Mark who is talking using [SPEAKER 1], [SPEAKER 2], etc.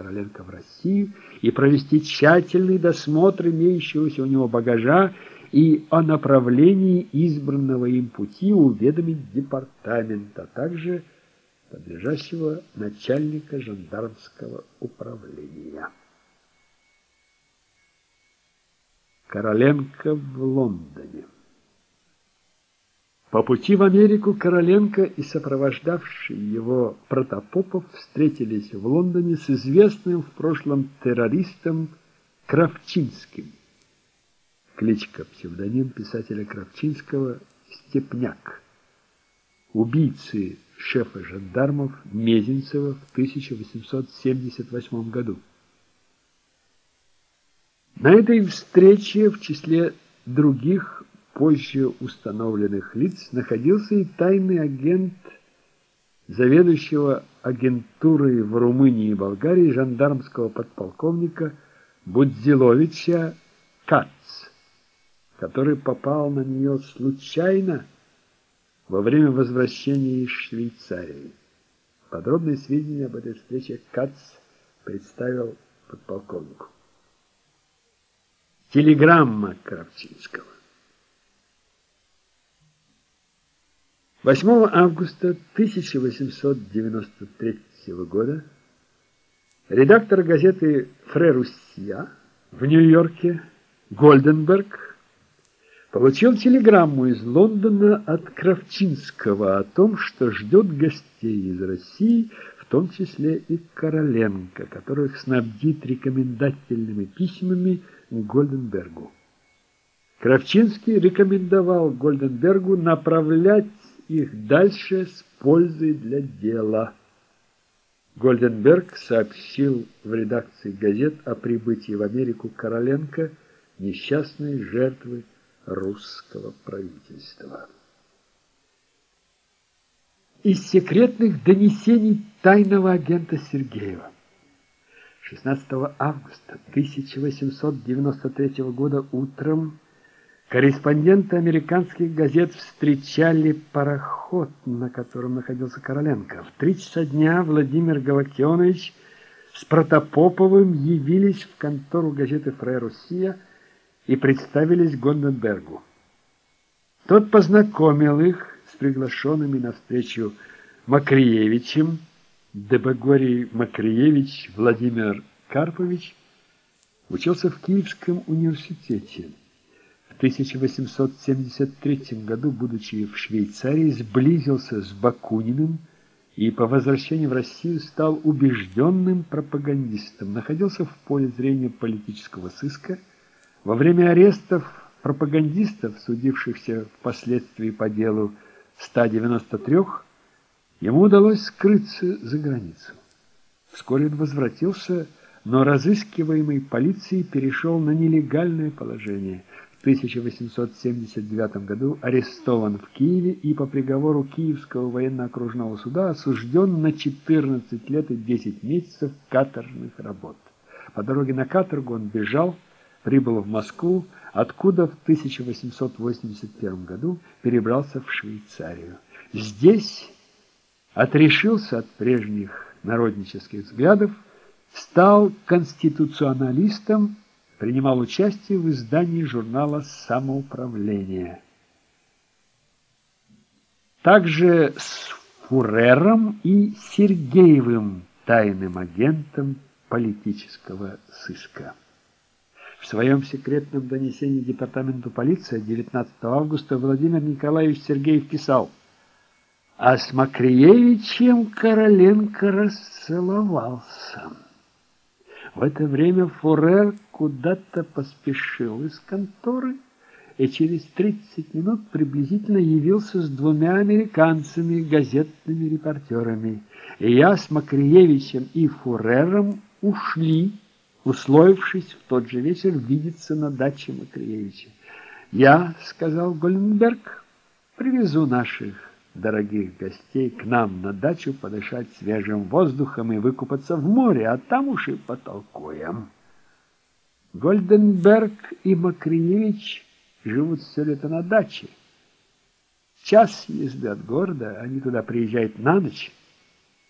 [SPEAKER 1] Короленко в Россию и провести тщательный досмотр имеющегося у него багажа и о направлении избранного им пути уведомить департамент, а также подлежащего начальника жандармского управления. Короленко в Лондоне по пути в Америку Короленко и сопровождавший его Протопопов встретились в Лондоне с известным в прошлом террористом Кравчинским. Кличка, псевдоним писателя Кравчинского «Степняк», убийцы шефа жандармов Мезенцева в 1878 году. На этой встрече в числе других позже установленных лиц находился и тайный агент заведующего агентурой в Румынии и Болгарии жандармского подполковника Будзиловича Кац, который попал на нее случайно во время возвращения из Швейцарии. Подробные сведения об этой встрече Кац представил подполковнику. Телеграмма Кравчинского. 8 августа 1893 года редактор газеты «Фрерусия» в Нью-Йорке Гольденберг получил телеграмму из Лондона от Кравчинского о том, что ждет гостей из России, в том числе и Короленко, которых снабдит рекомендательными письмами Гольденбергу. Кравчинский рекомендовал Гольденбергу направлять их дальше с пользой для дела. Гольденберг сообщил в редакции газет о прибытии в Америку Короленко, несчастной жертвы русского правительства. Из секретных донесений тайного агента Сергеева 16 августа 1893 года утром Корреспонденты американских газет встречали пароход, на котором находился Короленко. В три часа дня Владимир Галактионович с Протопоповым явились в контору газеты «Фрей Руссия» и представились Гонденбергу. Тот познакомил их с приглашенными на встречу Макриевичем, Дебогорий Макриевич Владимир Карпович учился в Киевском университете. 1873 году, будучи в Швейцарии, сблизился с Бакуниным и по возвращении в Россию стал убежденным пропагандистом, находился в поле зрения политического сыска. Во время арестов пропагандистов, судившихся впоследствии по делу 193, ему удалось скрыться за границу. Вскоре он возвратился, но разыскиваемый полицией перешел на нелегальное положение – 1879 году арестован в Киеве и по приговору Киевского военно-окружного суда осужден на 14 лет и 10 месяцев каторжных работ. По дороге на каторгу он бежал, прибыл в Москву, откуда в 1881 году перебрался в Швейцарию. Здесь отрешился от прежних народнических взглядов, стал конституционалистом принимал участие в издании журнала «Самоуправление». Также с Фурером и Сергеевым, тайным агентом политического сыска. В своем секретном донесении департаменту полиции 19 августа Владимир Николаевич Сергеев писал «А с Макриевичем Короленко расцеловался». В это время Фурер куда-то поспешил из конторы и через 30 минут приблизительно явился с двумя американцами, газетными репортерами. И я с Макриевичем и Фурером ушли, условившись в тот же вечер видеться на даче Макриевича. «Я, — сказал Голенберг, — привезу наших дорогих гостей к нам на дачу подышать свежим воздухом и выкупаться в море, а там уж и потолкуем. Гольденберг и Макриевич живут все лето на даче. Час езды от города, они туда приезжают на ночь,